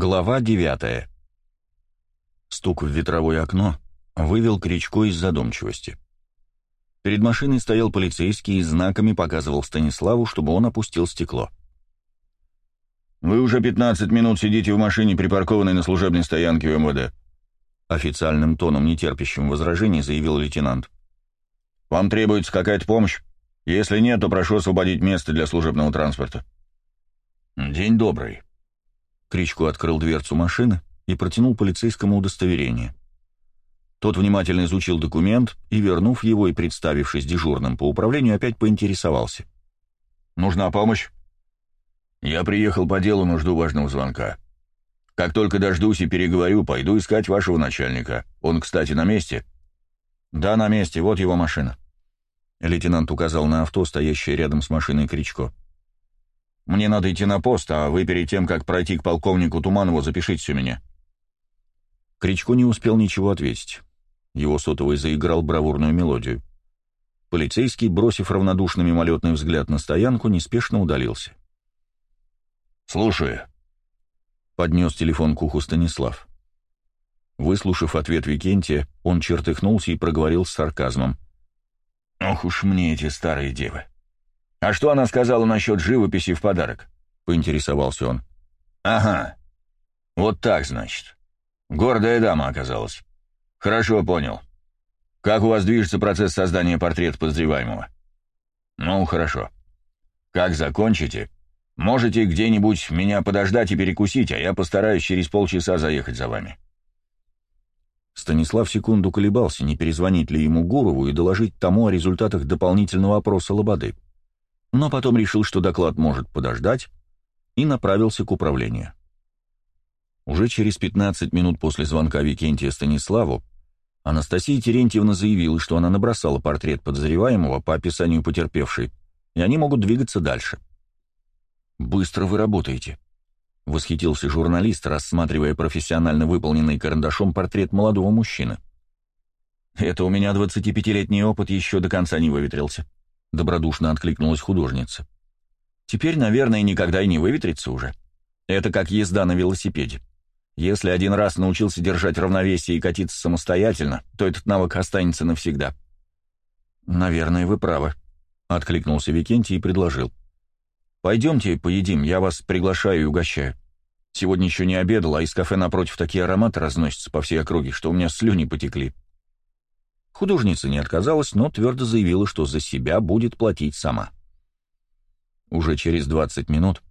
Глава девятая. Стук в ветровое окно вывел Кричко из задумчивости. Перед машиной стоял полицейский и знаками показывал Станиславу, чтобы он опустил стекло. «Вы уже 15 минут сидите в машине, припаркованной на служебной стоянке у МВД», официальным тоном, нетерпящим возражений, заявил лейтенант. «Вам требуется какая-то помощь? Если нет, то прошу освободить место для служебного транспорта». «День добрый», Кричко открыл дверцу машины и протянул полицейскому удостоверение. Тот внимательно изучил документ и, вернув его и представившись дежурным по управлению, опять поинтересовался. «Нужна помощь?» «Я приехал по делу, но жду важного звонка. Как только дождусь и переговорю, пойду искать вашего начальника. Он, кстати, на месте?» «Да, на месте. Вот его машина». Лейтенант указал на авто, стоящее рядом с машиной Кричко. Мне надо идти на пост, а вы перед тем, как пройти к полковнику Туманову, запишите у меня». Кричко не успел ничего ответить. Его сотовый заиграл бравурную мелодию. Полицейский, бросив равнодушный мимолетный взгляд на стоянку, неспешно удалился. «Слушаю», — поднес телефон к уху Станислав. Выслушав ответ Викентия, он чертыхнулся и проговорил с сарказмом. «Ох уж мне эти старые девы! «А что она сказала насчет живописи в подарок?» — поинтересовался он. «Ага. Вот так, значит. Гордая дама оказалась. Хорошо, понял. Как у вас движется процесс создания портрета подозреваемого?» «Ну, хорошо. Как закончите, можете где-нибудь меня подождать и перекусить, а я постараюсь через полчаса заехать за вами». Станислав секунду колебался, не перезвонить ли ему Гурову и доложить тому о результатах дополнительного опроса Лободы но потом решил, что доклад может подождать, и направился к управлению. Уже через 15 минут после звонка Викентия Станиславу Анастасия Терентьевна заявила, что она набросала портрет подозреваемого по описанию потерпевшей, и они могут двигаться дальше. «Быстро вы работаете», — восхитился журналист, рассматривая профессионально выполненный карандашом портрет молодого мужчины. «Это у меня 25-летний опыт еще до конца не выветрился», — добродушно откликнулась художница. «Теперь, наверное, никогда и не выветрится уже. Это как езда на велосипеде. Если один раз научился держать равновесие и катиться самостоятельно, то этот навык останется навсегда». «Наверное, вы правы», — откликнулся Викентий и предложил. «Пойдемте поедим, я вас приглашаю и угощаю. Сегодня еще не обедал, а из кафе напротив такие ароматы разносятся по всей округе, что у меня слюни потекли». Художница не отказалась, но твердо заявила, что за себя будет платить сама. Уже через 20 минут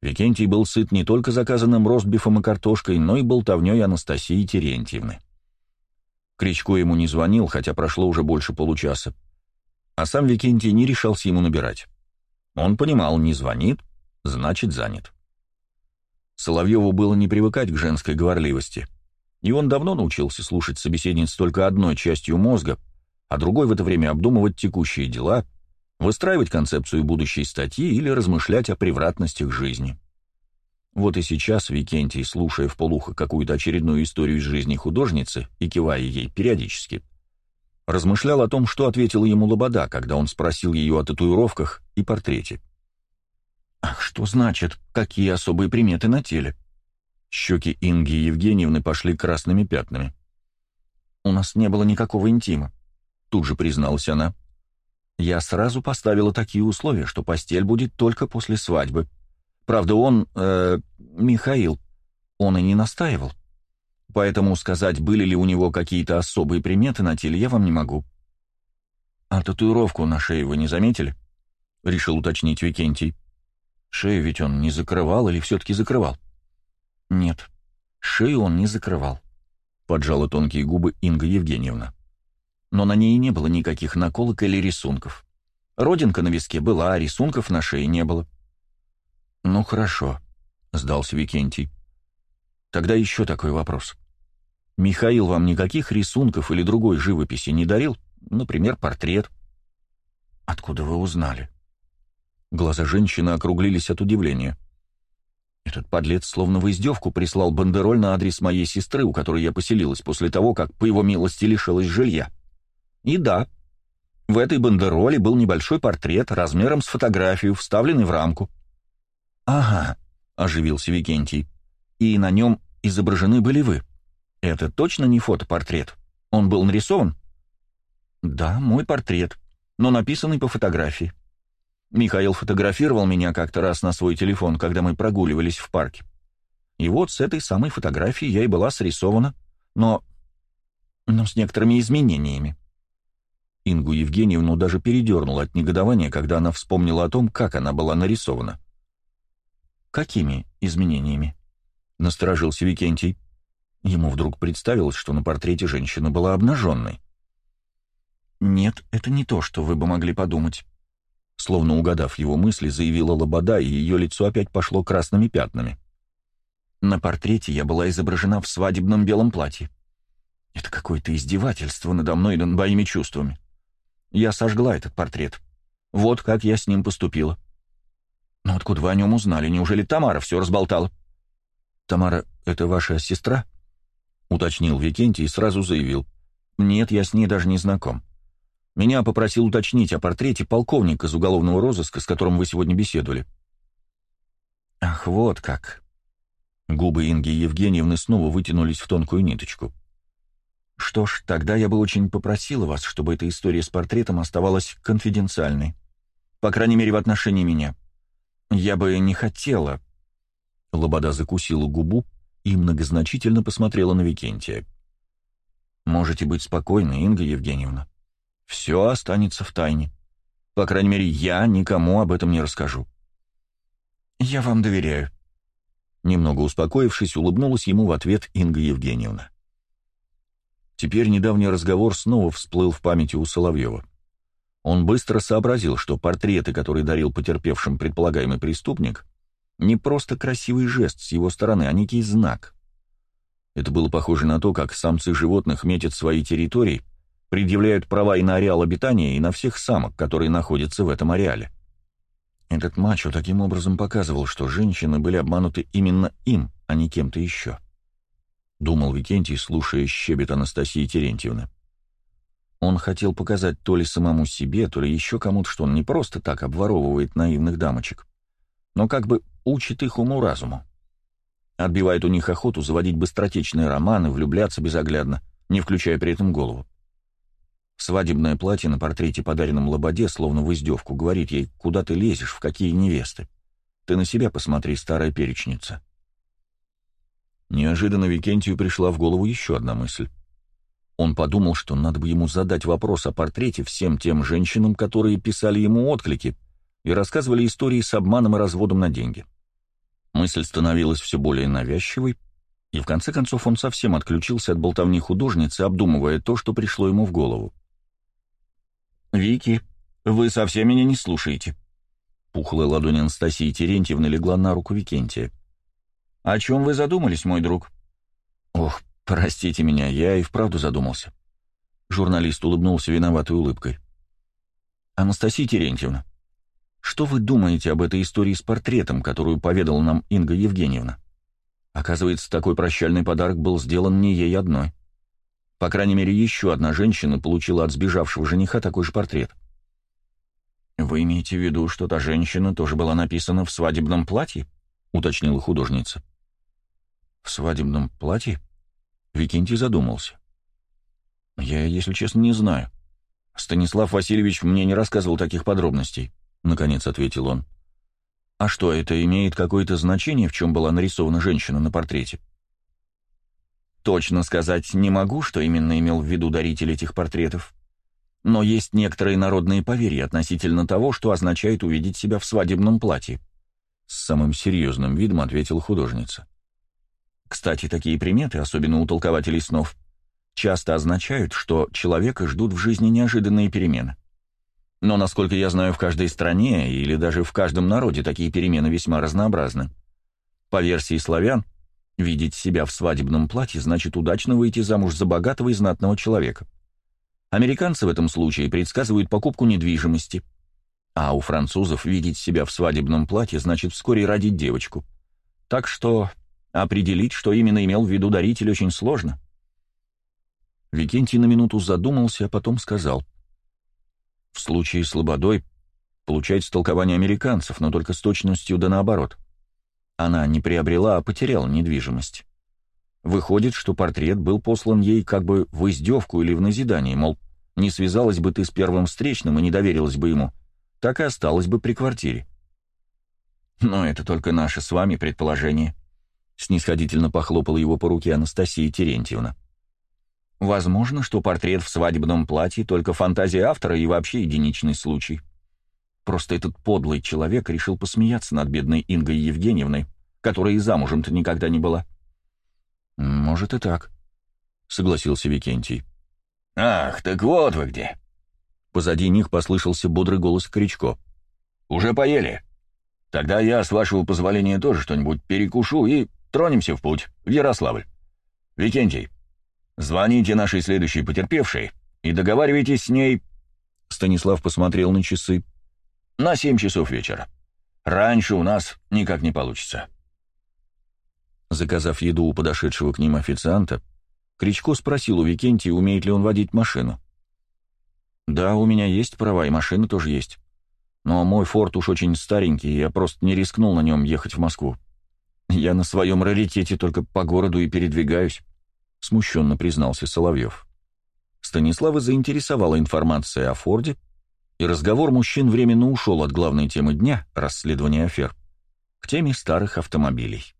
Викентий был сыт не только заказанным ростбифом и картошкой, но и болтовней Анастасии Терентьевны. Кричко ему не звонил, хотя прошло уже больше получаса. А сам Викентий не решался ему набирать. Он понимал, не звонит, значит занят. Соловьеву было не привыкать к женской говорливости — и он давно научился слушать собеседниц только одной частью мозга, а другой в это время обдумывать текущие дела, выстраивать концепцию будущей статьи или размышлять о превратностях жизни. Вот и сейчас Викентий, слушая в полухо какую-то очередную историю из жизни художницы и кивая ей периодически, размышлял о том, что ответила ему Лобода, когда он спросил ее о татуировках и портрете. «Ах, что значит, какие особые приметы на теле?» Щеки Инги Евгеньевны пошли красными пятнами. «У нас не было никакого интима», — тут же призналась она. «Я сразу поставила такие условия, что постель будет только после свадьбы. Правда, он, э, Михаил, он и не настаивал. Поэтому сказать, были ли у него какие-то особые приметы на теле, я вам не могу». «А татуировку на шее вы не заметили?» — решил уточнить Викентий. «Шею ведь он не закрывал или все-таки закрывал?» «Нет, шею он не закрывал», — поджала тонкие губы Инга Евгеньевна. Но на ней не было никаких наколок или рисунков. Родинка на виске была, а рисунков на шее не было. «Ну хорошо», — сдался Викентий. «Тогда еще такой вопрос. Михаил вам никаких рисунков или другой живописи не дарил? Например, портрет?» «Откуда вы узнали?» Глаза женщины округлились от удивления. Этот подлец словно в издевку прислал бандероль на адрес моей сестры, у которой я поселилась после того, как, по его милости, лишилась жилья. И да, в этой бандероле был небольшой портрет размером с фотографию, вставленный в рамку. «Ага», — оживился Викентий. И на нем изображены были вы. Это точно не фотопортрет? Он был нарисован? Да, мой портрет, но написанный по фотографии. Михаил фотографировал меня как-то раз на свой телефон, когда мы прогуливались в парке. И вот с этой самой фотографии я и была срисована, но... но с некоторыми изменениями. Ингу Евгеньевну даже передернуло от негодования, когда она вспомнила о том, как она была нарисована. «Какими изменениями?» — насторожился Викентий. Ему вдруг представилось, что на портрете женщина была обнаженной. «Нет, это не то, что вы бы могли подумать», — словно угадав его мысли, заявила Лобода, и ее лицо опять пошло красными пятнами. «На портрете я была изображена в свадебном белом платье. Это какое-то издевательство надо мной и над моими чувствами. Я сожгла этот портрет. Вот как я с ним поступила. Но откуда вы о нем узнали? Неужели Тамара все разболтала?» «Тамара — это ваша сестра?» — уточнил Викентий и сразу заявил. «Нет, я с ней даже не знаком. Меня попросил уточнить о портрете полковника из уголовного розыска, с которым вы сегодня беседовали». «Ах, вот как!» Губы Инги Евгеньевны снова вытянулись в тонкую ниточку. «Что ж, тогда я бы очень попросила вас, чтобы эта история с портретом оставалась конфиденциальной. По крайней мере, в отношении меня. Я бы не хотела...» Лобода закусила губу и многозначительно посмотрела на Викентия. «Можете быть спокойны, Инга Евгеньевна. Все останется в тайне. По крайней мере, я никому об этом не расскажу». «Я вам доверяю». Немного успокоившись, улыбнулась ему в ответ Инга Евгеньевна. Теперь недавний разговор снова всплыл в памяти у Соловьева. Он быстро сообразил, что портреты, которые дарил потерпевшим предполагаемый преступник, не просто красивый жест с его стороны, а некий знак. Это было похоже на то, как самцы животных метят свои территории, предъявляют права и на ареал обитания, и на всех самок, которые находятся в этом ареале. Этот мачо таким образом показывал, что женщины были обмануты именно им, а не кем-то еще. Думал Викентий, слушая щебет Анастасии Терентьевны. Он хотел показать то ли самому себе, то ли еще кому-то, что он не просто так обворовывает наивных дамочек, но как бы учит их уму-разуму. Отбивает у них охоту заводить быстротечные романы, влюбляться безоглядно, не включая при этом голову. Свадебное платье на портрете, подаренном Лободе, словно в издевку, говорит ей, куда ты лезешь, в какие невесты. Ты на себя посмотри, старая перечница. Неожиданно Викентию пришла в голову еще одна мысль. Он подумал, что надо бы ему задать вопрос о портрете всем тем женщинам, которые писали ему отклики и рассказывали истории с обманом и разводом на деньги. Мысль становилась все более навязчивой, и в конце концов он совсем отключился от болтовни художницы, обдумывая то, что пришло ему в голову. «Вики, вы совсем меня не слушаете». Пухлая ладонь Анастасии Терентьевны легла на руку Викентия. «О чем вы задумались, мой друг?» «Ох, простите меня, я и вправду задумался». Журналист улыбнулся виноватой улыбкой. «Анастасия Терентьевна, что вы думаете об этой истории с портретом, которую поведала нам Инга Евгеньевна? Оказывается, такой прощальный подарок был сделан не ей одной. По крайней мере, еще одна женщина получила от сбежавшего жениха такой же портрет. «Вы имеете в виду, что та женщина тоже была написана в свадебном платье?» — уточнила художница. «В свадебном платье?» Викентий задумался. «Я, если честно, не знаю. Станислав Васильевич мне не рассказывал таких подробностей», — наконец ответил он. «А что, это имеет какое-то значение, в чем была нарисована женщина на портрете?» Точно сказать не могу, что именно имел в виду даритель этих портретов. Но есть некоторые народные поверья относительно того, что означает увидеть себя в свадебном платье. С самым серьезным видом ответила художница. Кстати, такие приметы, особенно у толкователей снов, часто означают, что человека ждут в жизни неожиданные перемены. Но, насколько я знаю, в каждой стране или даже в каждом народе такие перемены весьма разнообразны. По версии славян, Видеть себя в свадебном платье значит удачно выйти замуж за богатого и знатного человека. Американцы в этом случае предсказывают покупку недвижимости. А у французов видеть себя в свадебном платье значит вскоре родить девочку. Так что определить, что именно имел в виду даритель, очень сложно. Викентий на минуту задумался, а потом сказал. В случае с Лободой получается толкование американцев, но только с точностью да наоборот. Она не приобрела, а потеряла недвижимость. Выходит, что портрет был послан ей как бы в издевку или в назидание, мол, не связалась бы ты с первым встречным и не доверилась бы ему, так и осталась бы при квартире. Но это только наше с вами предположение. Снисходительно похлопала его по руке Анастасия Терентьевна. Возможно, что портрет в свадебном платье только фантазия автора и вообще единичный случай. Просто этот подлый человек решил посмеяться над бедной Ингой Евгеньевной, которая и замужем-то никогда не была. «Может и так», — согласился Викентий. «Ах, так вот вы где!» Позади них послышался бодрый голос Кричко. «Уже поели? Тогда я, с вашего позволения, тоже что-нибудь перекушу и тронемся в путь, в Ярославль. Викентий, звоните нашей следующей потерпевшей и договаривайтесь с ней...» Станислав посмотрел на часы. «На семь часов вечера. Раньше у нас никак не получится». Заказав еду у подошедшего к ним официанта, Кричко спросил у Викентия, умеет ли он водить машину. «Да, у меня есть права, и машина тоже есть. Но мой форт уж очень старенький, и я просто не рискнул на нем ехать в Москву. Я на своем раритете только по городу и передвигаюсь», — смущенно признался Соловьев. Станислава заинтересовала информация о Форде, и разговор мужчин временно ушел от главной темы дня — расследования афер — к теме старых автомобилей.